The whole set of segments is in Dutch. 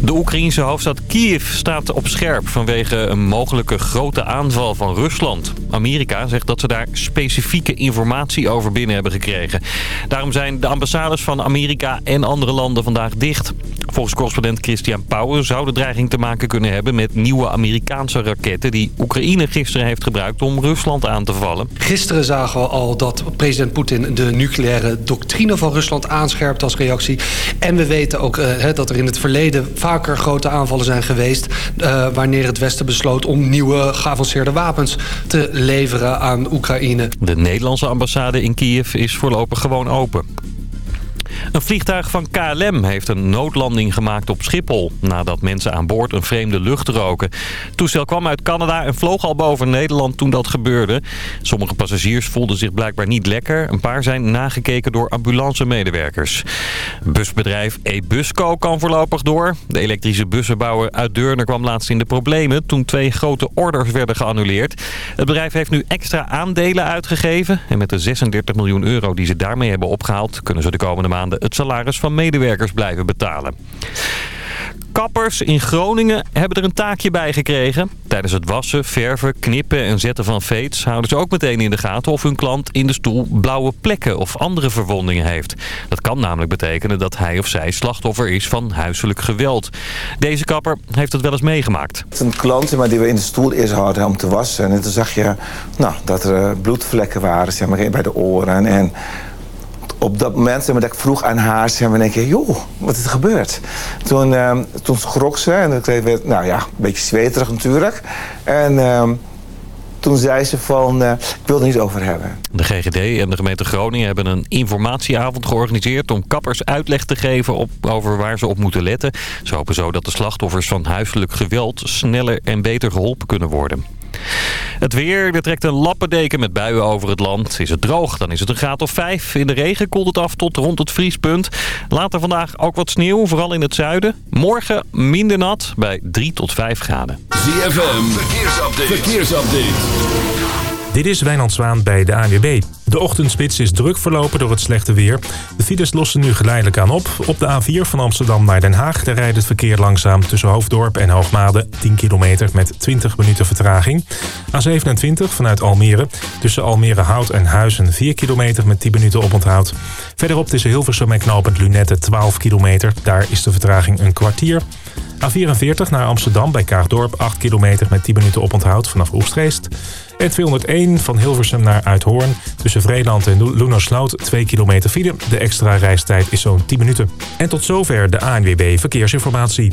De Oekraïense hoofdstad Kiev staat op scherp vanwege een mogelijke grote aanval van Rusland. Amerika zegt dat ze daar specifieke informatie over binnen hebben gekregen. Daarom zijn de ambassades van Amerika en andere landen vandaag dicht. Volgens correspondent Christian Pauwen zou de dreiging te maken kunnen hebben met nieuwe Amerikaanse raketten die Oekraïne gisteren heeft gebruikt om Rusland aan te vallen. Gisteren zagen we al dat president Poetin de nucleaire doctrine van Rusland aanscherpt als reactie. En we weten ook uh, dat er in het verleden vaker grote aanvallen zijn geweest... Uh, wanneer het Westen besloot om nieuwe geavanceerde wapens te leveren aan Oekraïne. De Nederlandse ambassade in Kiev is voorlopig gewoon open. Een vliegtuig van KLM heeft een noodlanding gemaakt op Schiphol... nadat mensen aan boord een vreemde lucht roken. Het toestel kwam uit Canada en vloog al boven Nederland toen dat gebeurde. Sommige passagiers voelden zich blijkbaar niet lekker. Een paar zijn nagekeken door ambulancemedewerkers. Busbedrijf eBusco kan voorlopig door. De elektrische bussenbouwer uit Deurne kwam laatst in de problemen... toen twee grote orders werden geannuleerd. Het bedrijf heeft nu extra aandelen uitgegeven... en met de 36 miljoen euro die ze daarmee hebben opgehaald... kunnen ze de komende het salaris van medewerkers blijven betalen. Kappers in Groningen hebben er een taakje bij gekregen. Tijdens het wassen, verven, knippen en zetten van veets houden ze ook meteen in de gaten of hun klant in de stoel blauwe plekken of andere verwondingen heeft. Dat kan namelijk betekenen dat hij of zij slachtoffer is van huiselijk geweld. Deze kapper heeft het wel eens meegemaakt. Een klant maar, die we in de stoel eerst hadden om te wassen. En toen zag je nou, dat er bloedvlekken waren zeg maar, bij de oren en op dat moment zeg maar, ik vroeg aan haar, zeg maar, denk ik, joh, wat is er gebeurd? Toen, uh, toen schrok ze en ik werd, nou ja, een beetje zweterig natuurlijk. En uh, toen zei ze van, uh, ik wil er niet over hebben. De GGD en de gemeente Groningen hebben een informatieavond georganiseerd... om kappers uitleg te geven op, over waar ze op moeten letten. Ze hopen zo dat de slachtoffers van huiselijk geweld sneller en beter geholpen kunnen worden. Het weer, er trekt een lappendeken met buien over het land. Is het droog, dan is het een graad of 5. In de regen koelt het af tot rond het vriespunt. Later vandaag ook wat sneeuw, vooral in het zuiden. Morgen minder nat, bij 3 tot 5 graden. ZFM, verkeersupdate. verkeersupdate. Dit is Wijnand Zwaan bij de ANWB. De ochtendspits is druk verlopen door het slechte weer. De files lossen nu geleidelijk aan op. Op de A4 van Amsterdam naar Den Haag daar rijdt het verkeer langzaam tussen Hoofddorp en Hoogmade 10 kilometer met 20 minuten vertraging. A27 vanuit Almere tussen Almere Hout en Huizen 4 kilometer met 10 minuten oponthoud. Verderop tussen Hilversum en Knopend Lunette 12 kilometer. Daar is de vertraging een kwartier. A44 naar Amsterdam bij Kaagdorp 8 kilometer met 10 minuten oponthoud vanaf Oestreest. En 201 van Hilversum naar Uithoorn. Tussen Vreeland en Loenersloot 2 kilometer file. De extra reistijd is zo'n 10 minuten. En tot zover de ANWB Verkeersinformatie.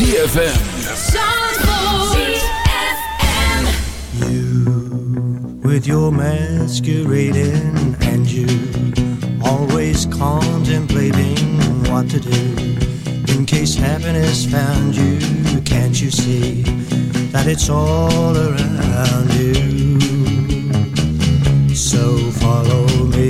ZFM. ZFM. You, with your masquerading and you, always contemplating what to do. In case happiness found you, can't you see that it's all around you? So follow me.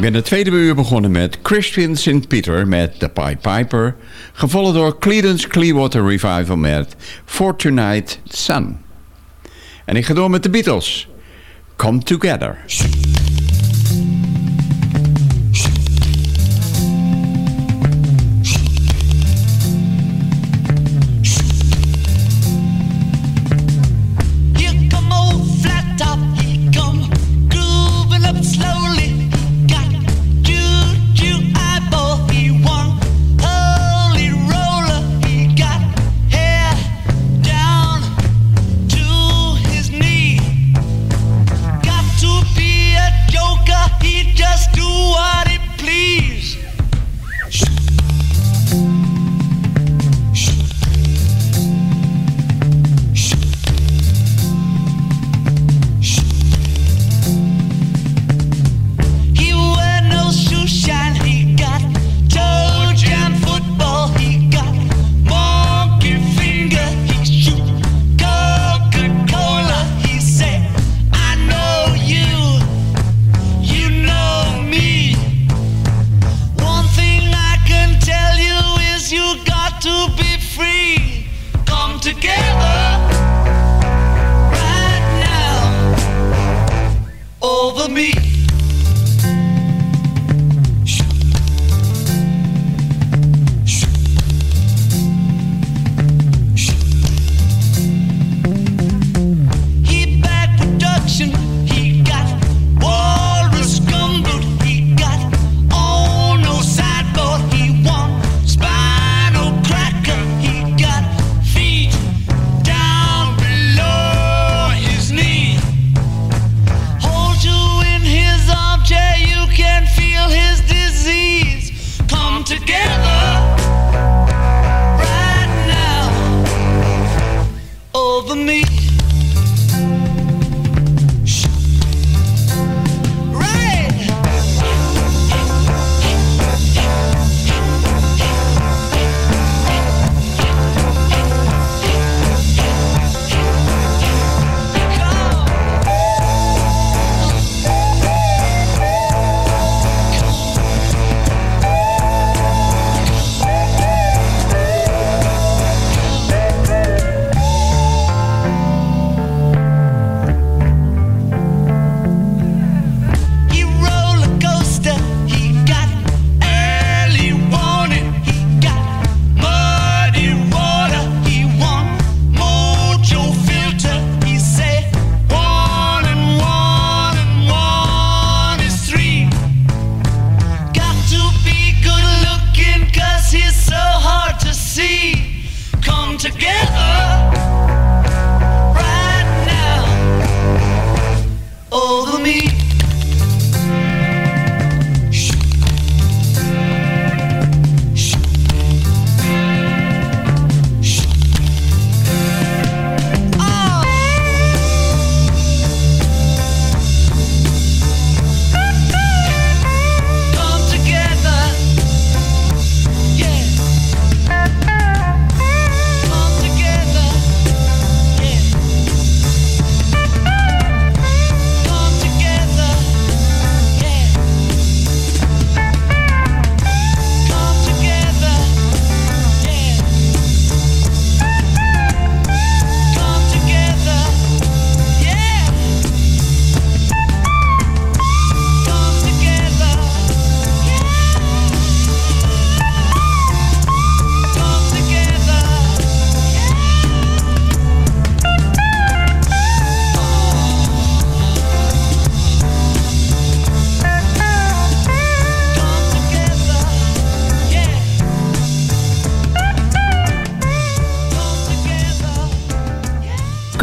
Ik ben de tweede uur begonnen met Christian St. Peter met The Pied Piper. Gevolgd door Cleedence Clearwater Revival met Fortunate Sun. En ik ga door met de Beatles. Come Together.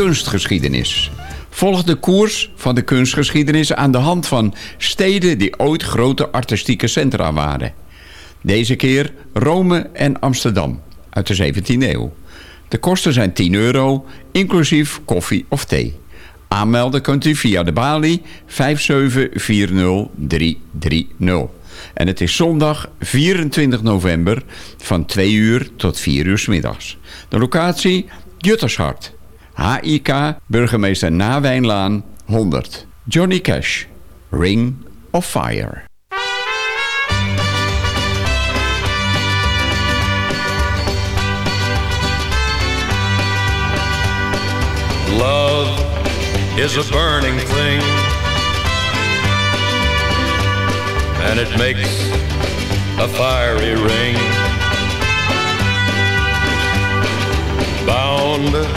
Kunstgeschiedenis. Volg de koers van de kunstgeschiedenis aan de hand van steden die ooit grote artistieke centra waren. Deze keer Rome en Amsterdam uit de 17e eeuw. De kosten zijn 10 euro, inclusief koffie of thee. Aanmelden kunt u via de balie 5740330. En het is zondag 24 november van 2 uur tot 4 uur middags. De locatie Juttershart. HIK burgemeester Nawijnlaan 100. Johnny Cash. Ring of Fire. Love is a burning thing, and it makes a fiery ring. Bound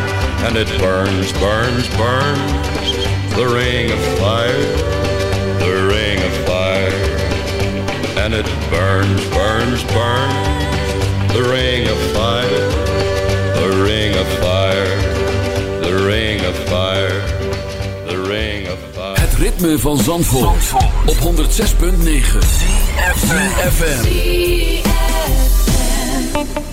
And it burns, burns, burns, the ring of fire, the ring of fire. And it burns, burns, burns, the ring of fire, the ring of fire, the ring of fire, the ring of fire. Het ritme van Zandvoort, op 106.9 FM. Now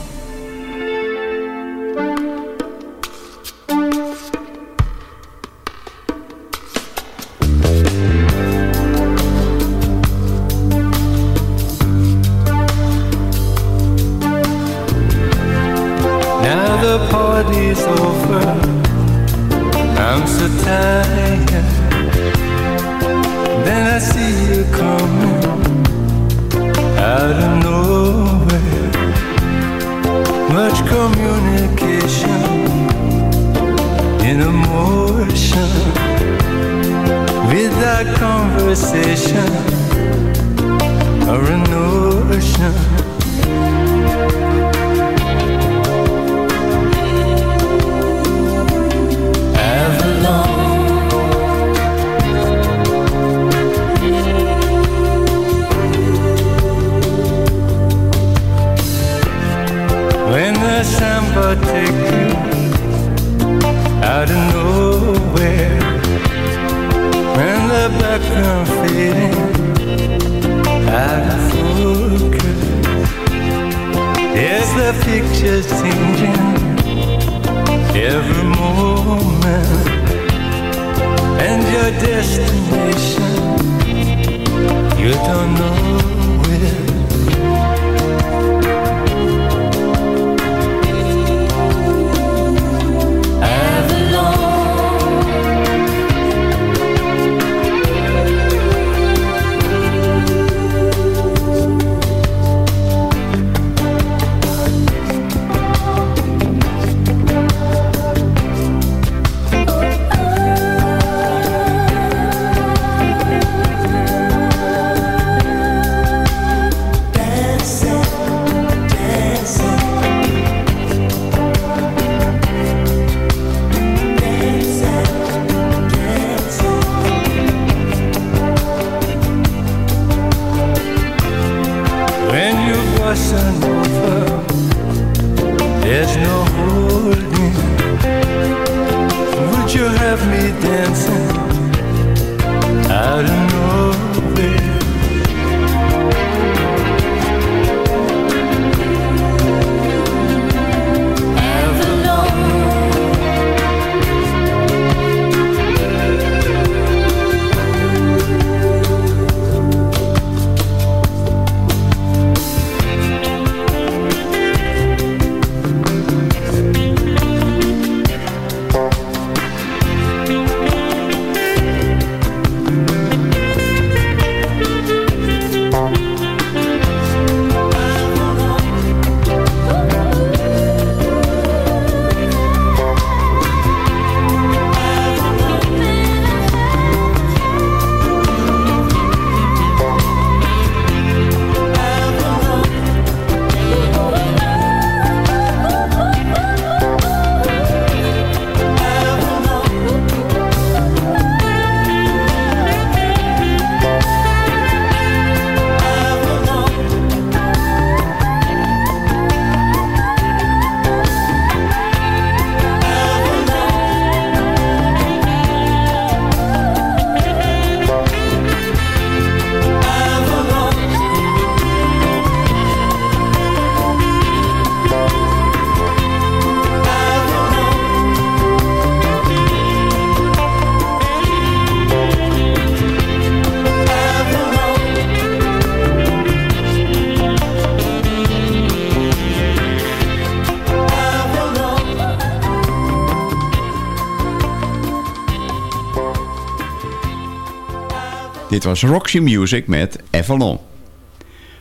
was Roxy Music met Avalon.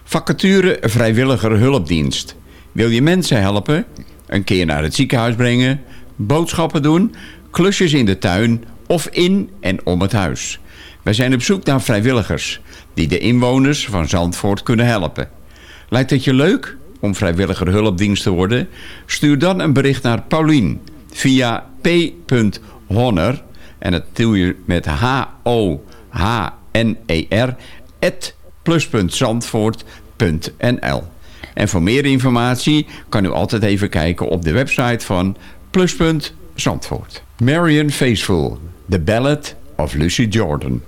Vacature vrijwilliger hulpdienst. Wil je mensen helpen? Een keer naar het ziekenhuis brengen? Boodschappen doen? Klusjes in de tuin? Of in en om het huis? Wij zijn op zoek naar vrijwilligers... die de inwoners van Zandvoort kunnen helpen. Lijkt het je leuk om vrijwilliger hulpdienst te worden? Stuur dan een bericht naar Paulien via p.honner... en dat doe je met H-O-H-N-E-R... at plus.zandvoort.nl En voor meer informatie kan u altijd even kijken op de website van Pluspunt Zandvoort. Marion Faithful, The Ballad of Lucy Jordan.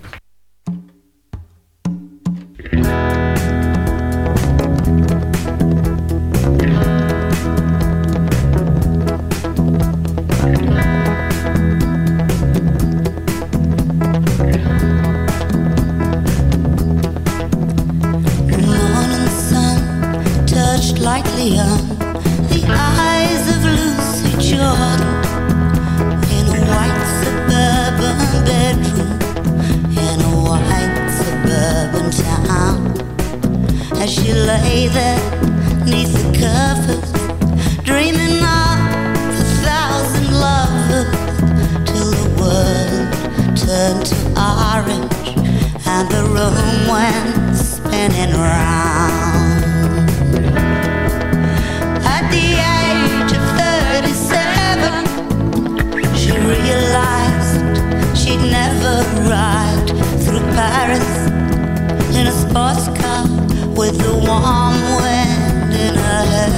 As she lay there neath the covers, dreaming of a thousand lovers, till the world turned to orange and the room went spinning round. At the age of 37, she realized she'd never ride through Paris in a sports car with the warm wind in her hair.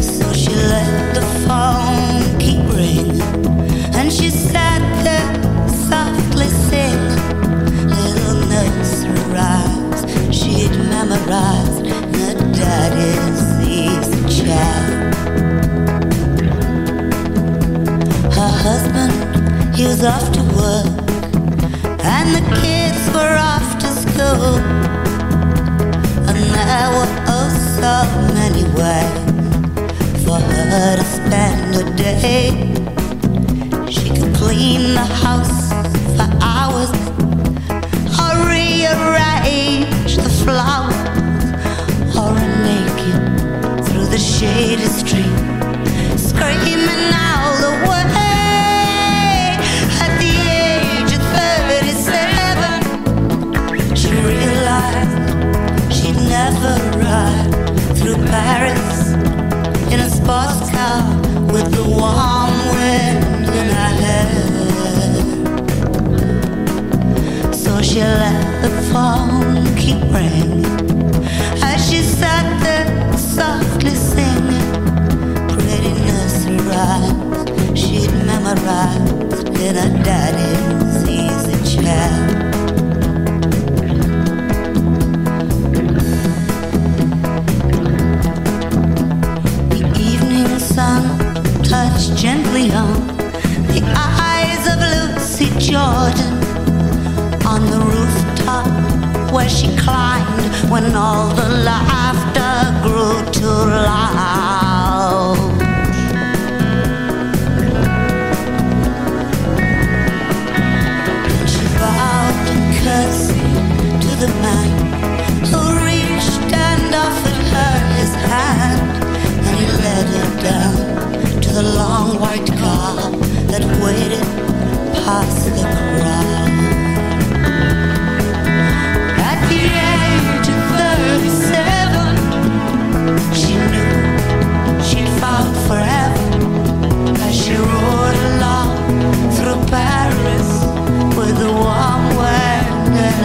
So she let the phone keep ringing, and she sat there softly singing little nursery rhymes she'd memorized her daddy's easy chair. Her husband, he was off to work, and the kids were off school. And there so many ways for her to spend a day. She could clean the house for hours or rearrange the flowers or run naked through the shady street screaming all Paris in a sports car with the warm wind in her hair. So she let the phone keep ringing as she sat there softly singing pretty nursery rhymes she'd memorized in her daddy's easy chair. Down to the long white car that waited past the crowd. At the age of 37, she knew she'd found forever as she rode along through Paris with the warm wind in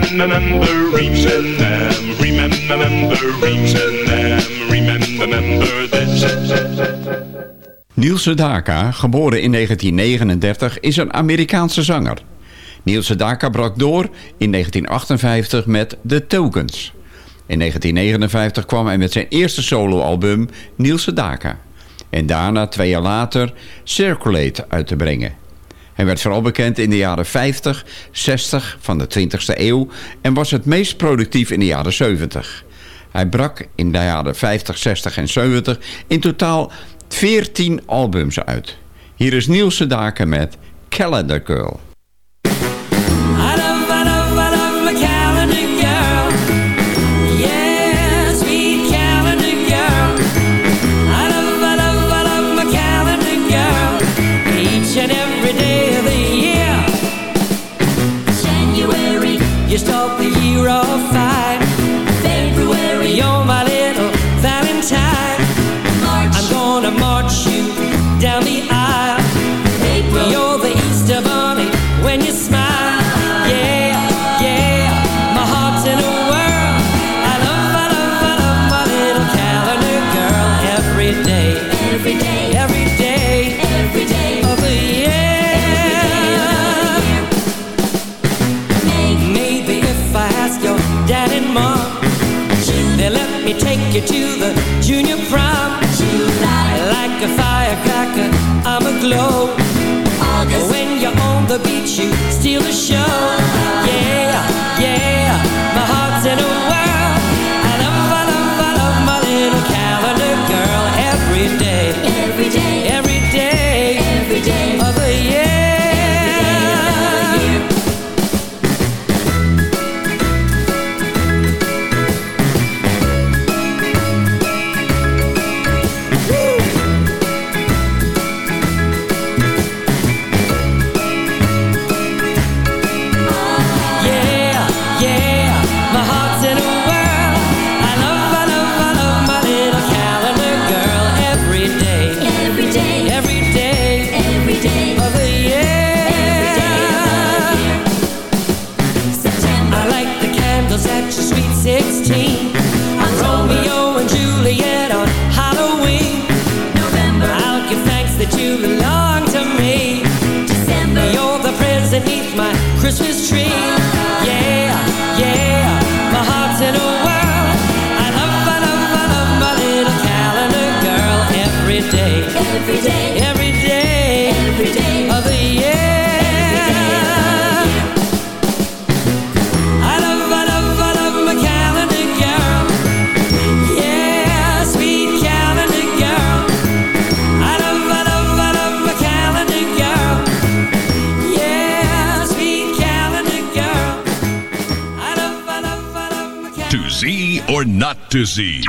remember, remember, remember, remember, remember this. Niels Sedaka, geboren in 1939, is een Amerikaanse zanger. Niels Sedaka brak door in 1958 met The Tokens. In 1959 kwam hij met zijn eerste soloalbum Niels Sedaka. En daarna, twee jaar later, Circulate uit te brengen. Hij werd vooral bekend in de jaren 50, 60 van de 20e eeuw... en was het meest productief in de jaren 70. Hij brak in de jaren 50, 60 en 70 in totaal 14 albums uit. Hier is Niels Sedaka met Calendar Girl. Valentine. March, I'm gonna march you down the aisle. April, you're the Easter bunny when you smile. Yeah, yeah, my heart's in a whirl. I love, I love, I love my little calendar girl every day. Every day, every day, every day of the year. Maybe if I ask your dad and mom, they let me take you to the I'm a glow. When you're on the beach, you steal the show. Uh-huh. Yeah, yeah, Z,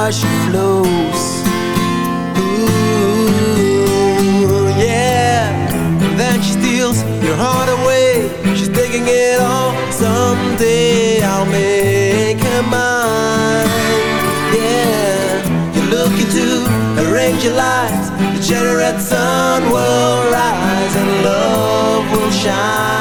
while she flows. Ooh, yeah. And then she steals your heart away. She's taking it all. Someday I'll make her mine. Yeah. You look into her angel eyes. The generate sun will rise and love will shine.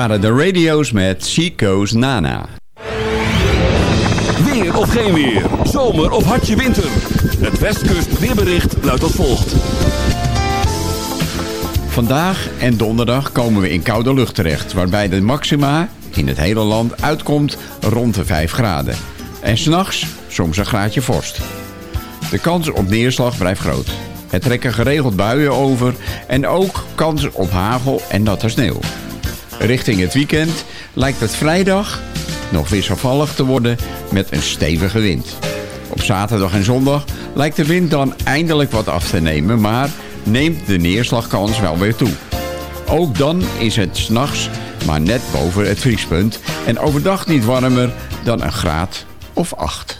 Waren de radio's met Goes Nana. Weer of geen weer. Zomer of hartje winter. Het Westkust weerbericht luidt als volgt. Vandaag en donderdag komen we in koude lucht terecht... waarbij de maxima in het hele land uitkomt rond de 5 graden. En s'nachts soms een graadje vorst. De kans op neerslag blijft groot. Er trekken geregeld buien over en ook kans op hagel en natte sneeuw. Richting het weekend lijkt het vrijdag nog wisselvallig te worden met een stevige wind. Op zaterdag en zondag lijkt de wind dan eindelijk wat af te nemen, maar neemt de neerslagkans wel weer toe. Ook dan is het s'nachts maar net boven het vriespunt en overdag niet warmer dan een graad of 8.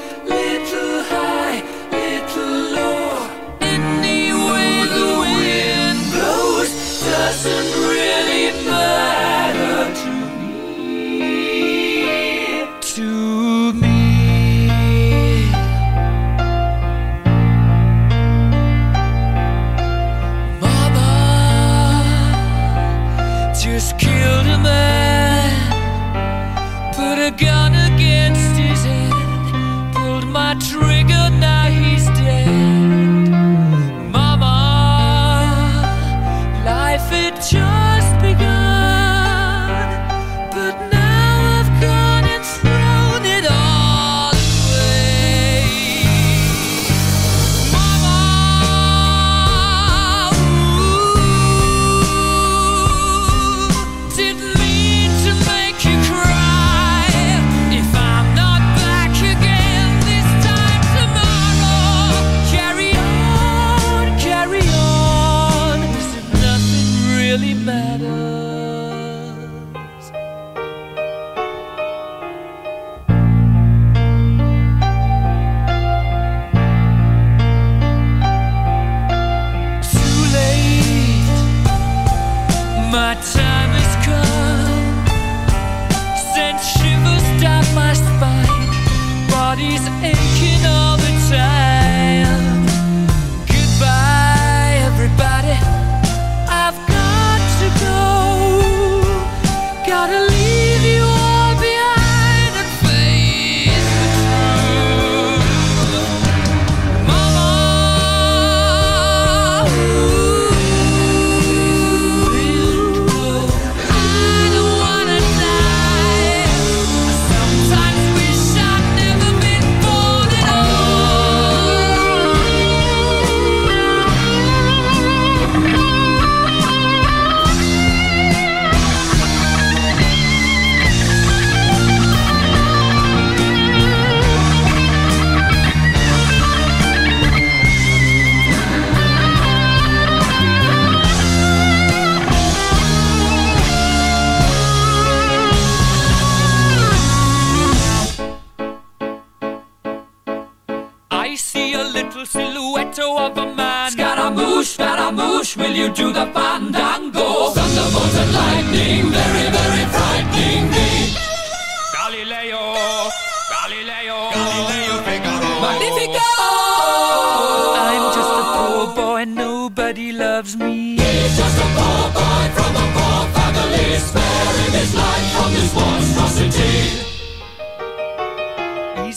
Listen.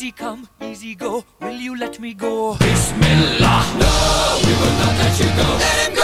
Easy come, easy go, will you let me go? Bismillah, no, we will not let you go. Let him go!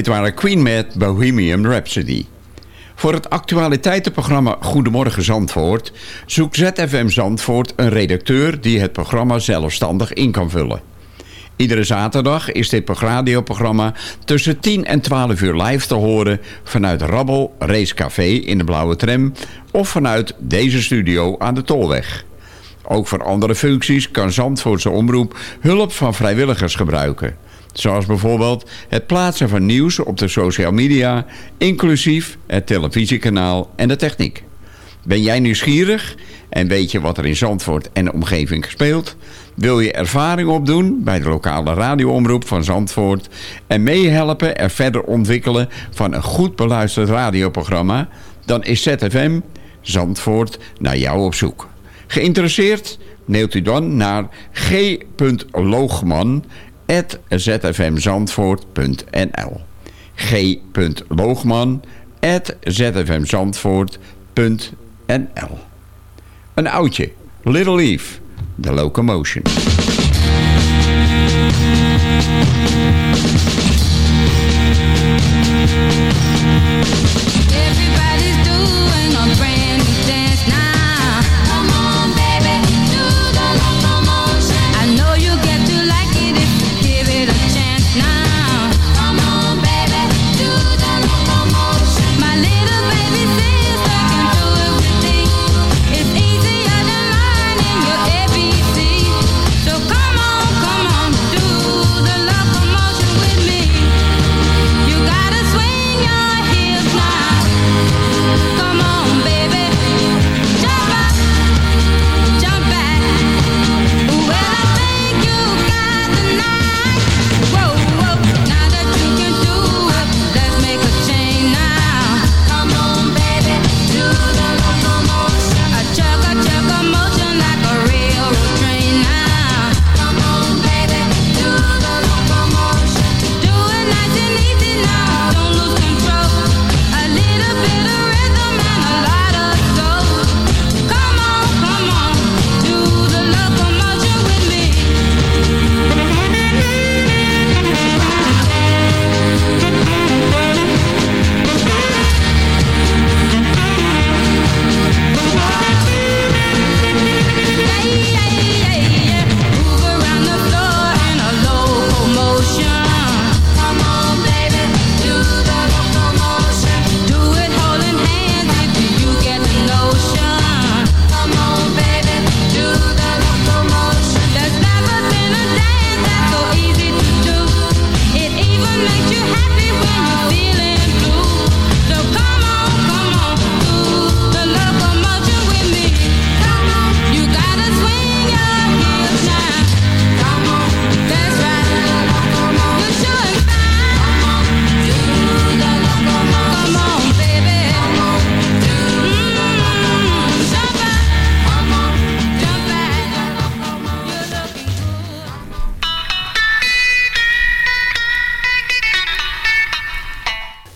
Dit waren Queen met Bohemian Rhapsody. Voor het actualiteitenprogramma Goedemorgen Zandvoort... zoekt ZFM Zandvoort een redacteur die het programma zelfstandig in kan vullen. Iedere zaterdag is dit radioprogramma tussen 10 en 12 uur live te horen... vanuit Rabbel Racecafé in de Blauwe Tram... of vanuit deze studio aan de Tolweg. Ook voor andere functies kan Zandvoortse Omroep hulp van vrijwilligers gebruiken... Zoals bijvoorbeeld het plaatsen van nieuws op de social media, inclusief het televisiekanaal en de techniek. Ben jij nieuwsgierig en weet je wat er in Zandvoort en de omgeving speelt? Wil je ervaring opdoen bij de lokale radioomroep van Zandvoort en meehelpen er verder ontwikkelen van een goed beluisterd radioprogramma? Dan is ZFM Zandvoort naar jou op zoek. Geïnteresseerd? Mailt u dan naar g.loogman zfmzandvoort.nl g.loogman zfmzandvoort.nl Een oudje, Little Eve, The Locomotion.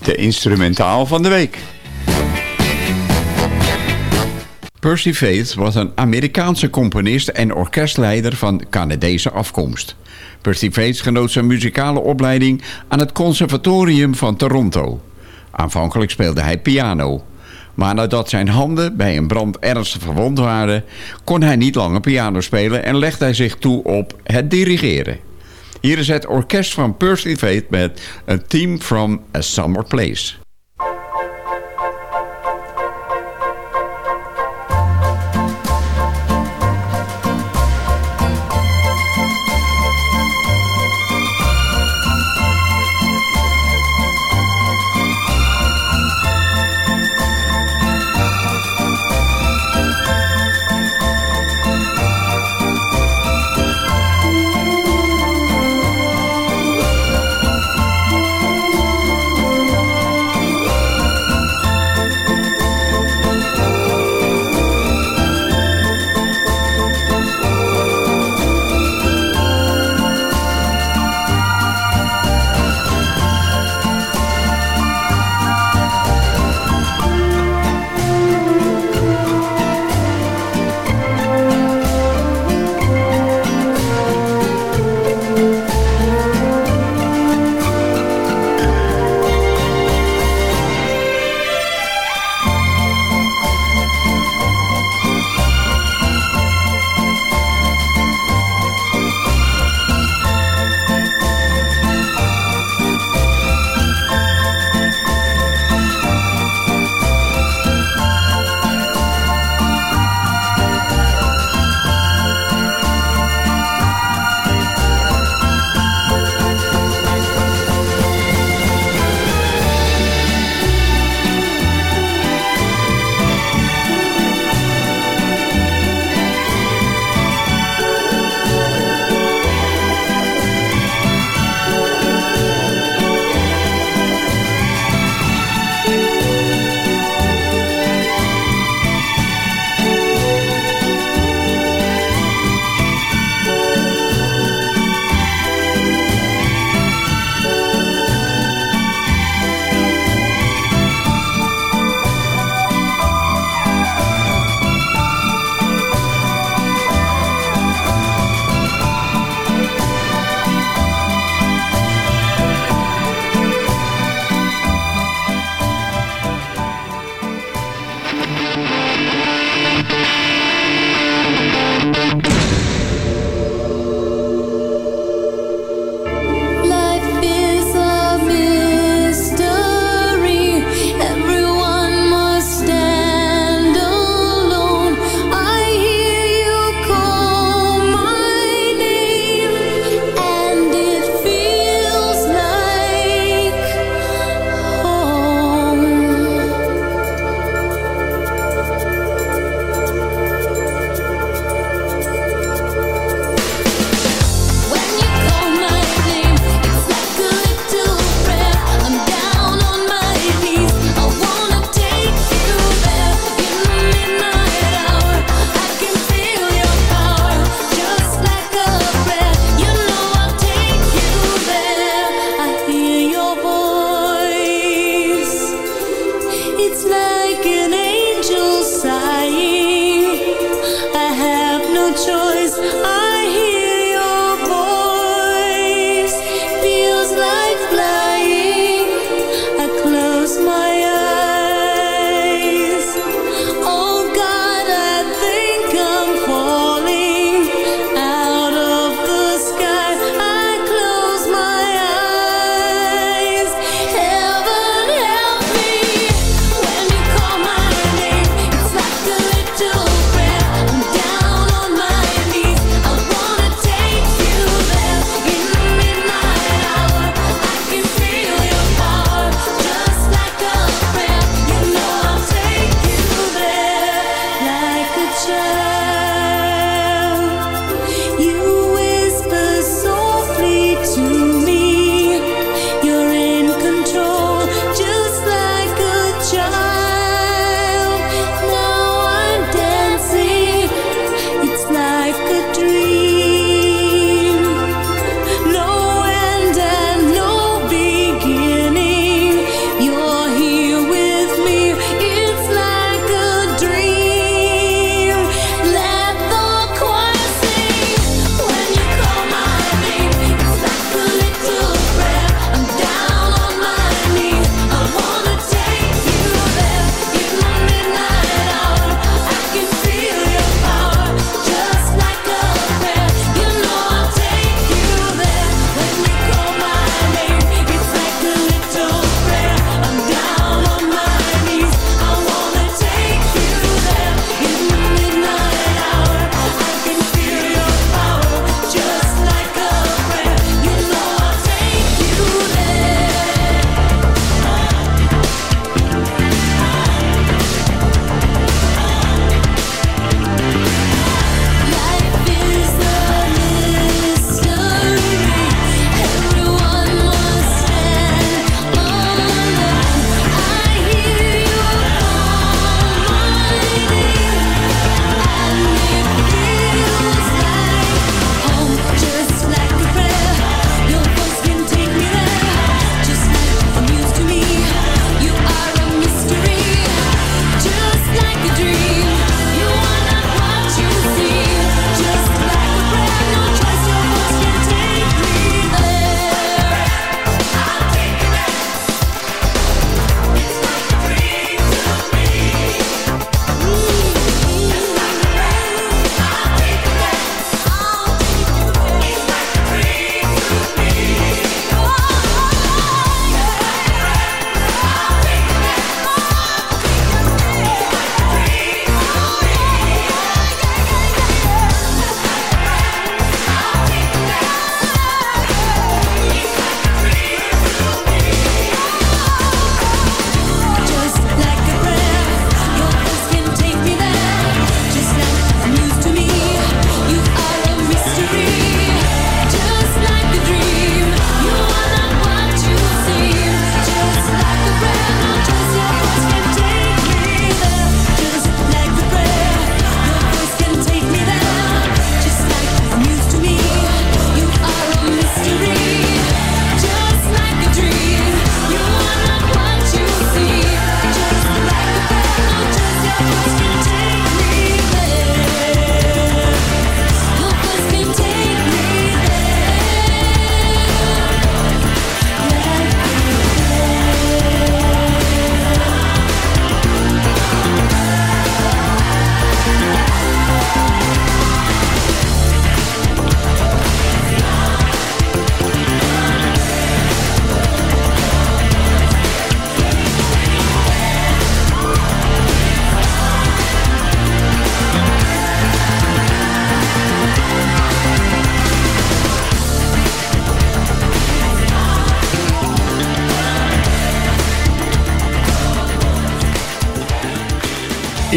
de instrumentaal van de week. Percy Faith was een Amerikaanse componist en orkestleider van Canadese afkomst. Percy Faith genoot zijn muzikale opleiding aan het Conservatorium van Toronto. Aanvankelijk speelde hij piano. Maar nadat zijn handen bij een brand ernstig verwond waren... kon hij niet langer piano spelen en legde hij zich toe op het dirigeren. Hier is het orkest van Percy Faith met een Team from a Summer Place.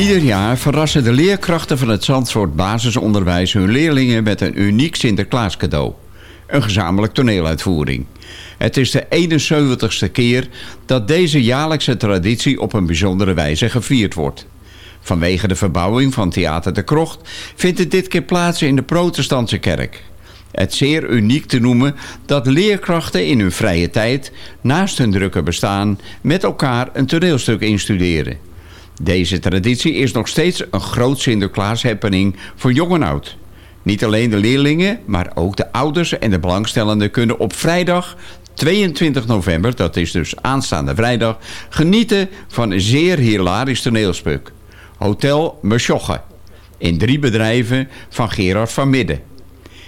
Ieder jaar verrassen de leerkrachten van het Zandvoort basisonderwijs hun leerlingen met een uniek Sinterklaas cadeau. Een gezamenlijk toneeluitvoering. Het is de 71ste keer dat deze jaarlijkse traditie op een bijzondere wijze gevierd wordt. Vanwege de verbouwing van Theater de Krocht vindt het dit keer plaats in de protestantse kerk. Het zeer uniek te noemen dat leerkrachten in hun vrije tijd naast hun drukke bestaan met elkaar een toneelstuk instuderen. Deze traditie is nog steeds een groot Sinterklaas happening voor jong en oud. Niet alleen de leerlingen, maar ook de ouders en de belangstellenden kunnen op vrijdag 22 november, dat is dus aanstaande vrijdag, genieten van een zeer hilarisch toneelspuk. Hotel Mesjogge, in drie bedrijven van Gerard van Midden.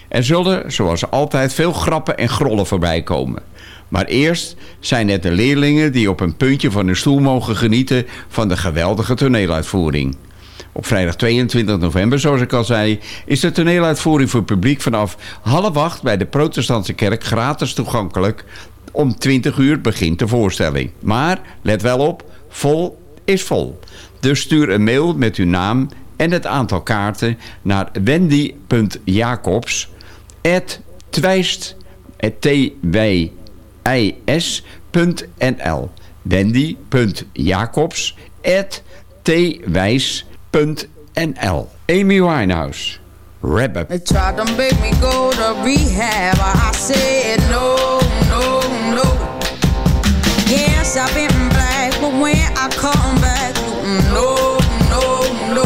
Er zullen, zoals altijd, veel grappen en grollen voorbij komen. Maar eerst zijn het de leerlingen die op een puntje van hun stoel mogen genieten van de geweldige toneeluitvoering. Op vrijdag 22 november, zoals ik al zei, is de toneeluitvoering voor publiek vanaf half acht bij de protestantse kerk gratis toegankelijk. Om 20 uur begint de voorstelling. Maar, let wel op, vol is vol. Dus stuur een mail met uw naam en het aantal kaarten naar wendy.jacobs wendy.jacobs twijs.nl Amy Winehouse Wrap Up They tried to make me go to rehab. I said no, no, no. Yes, I've been black, but when I come back, no, no, no.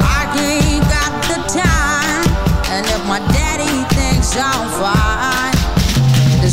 I ain't got the time, and if my daddy thinks I'm fine,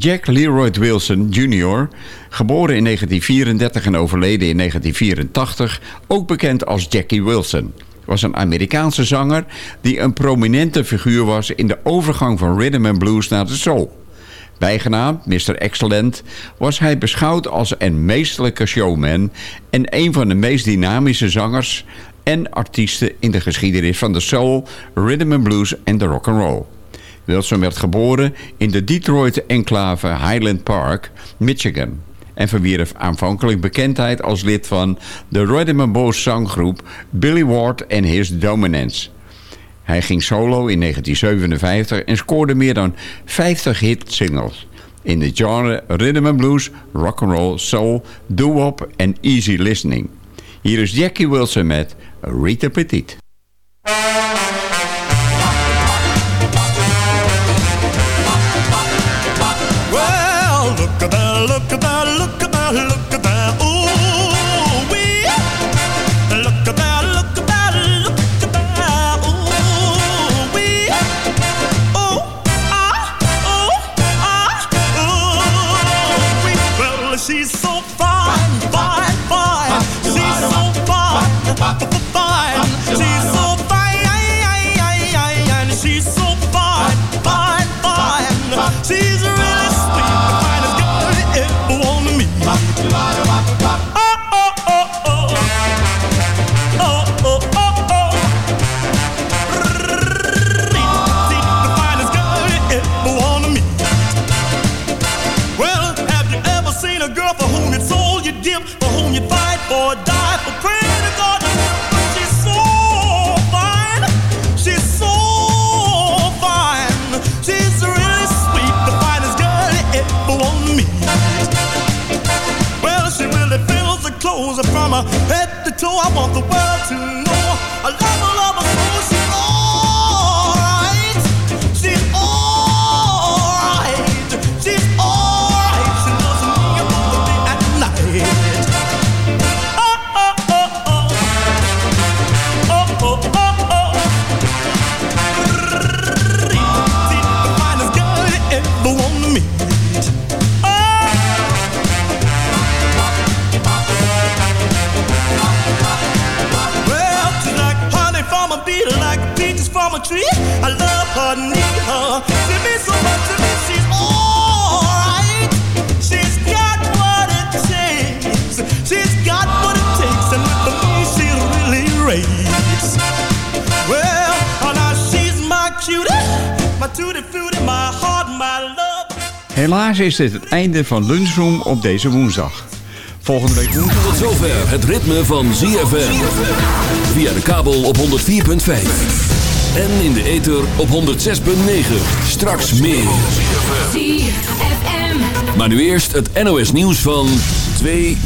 Jack Leroy Wilson Jr., geboren in 1934 en overleden in 1984, ook bekend als Jackie Wilson, was een Amerikaanse zanger die een prominente figuur was in de overgang van rhythm and blues naar de soul. Bijgenaamd Mr. Excellent was hij beschouwd als een meesterlijke showman en een van de meest dynamische zangers en artiesten in de geschiedenis van de soul, rhythm and blues en de rock and roll. Wilson werd geboren in de Detroit enclave Highland Park, Michigan. En verwierf aanvankelijk bekendheid als lid van de Rhythm Blues zanggroep Billy Ward and His Dominants. Hij ging solo in 1957 en scoorde meer dan 50 hit-singles in de genre rhythm and blues, rock and roll, soul, doo-wop en easy listening. Hier is Jackie Wilson met Rita Petite. Head to toe. I want the world Helaas is dit het einde van Lunchroom op deze woensdag. Volgende week woensdag... Tot zover het ritme van ZFM. Via de kabel op 104.5. En in de ether op 106.9. Straks meer. ZFM. Maar nu eerst het NOS nieuws van 2